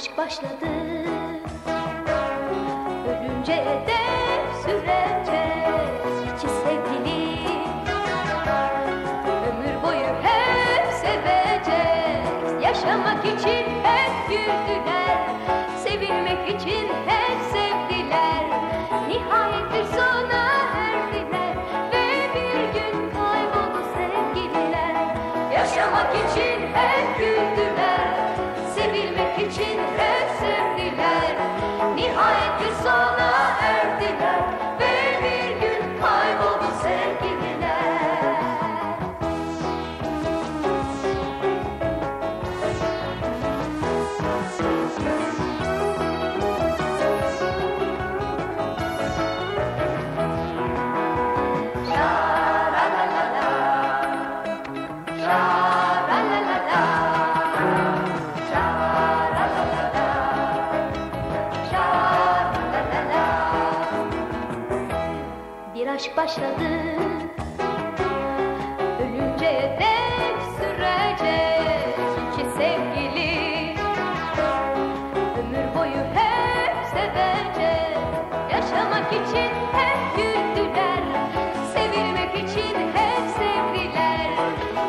aşk başladı. Ölünce de süreceğiz iki sevgili. Ömür boyu hep seveceğiz. Yaşamak için hep güldüler. Sevilmek için hep Yaşamak için hep güldüler Aşk başladı. Ölünceye dek sürecek iki sevgili. Ömür boyu hep sevecek. Yaşamak için hep güldüler Sevilmek için hep sevdiler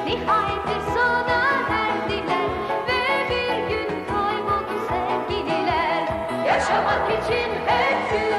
Nihayet sona erdiler Ve bir gün kayboldu sevgililer. Yaşamak için hep güldüler